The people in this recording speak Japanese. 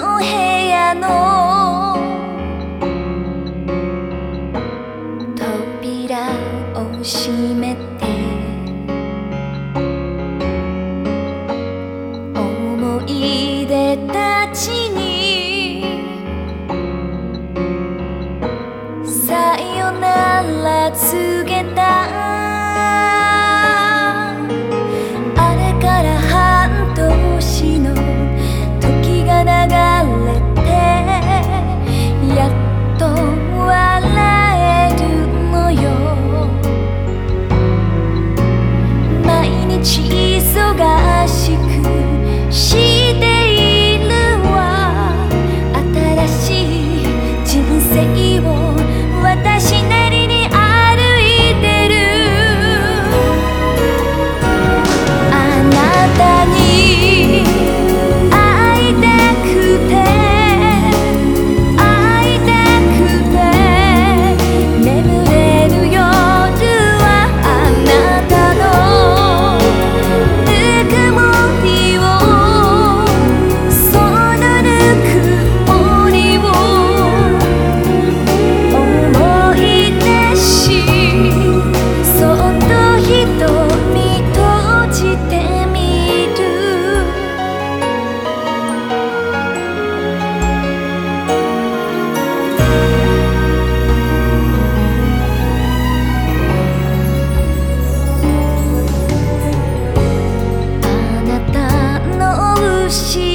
部屋の扉を閉めて思い出たちにさよならつ cheat. triste.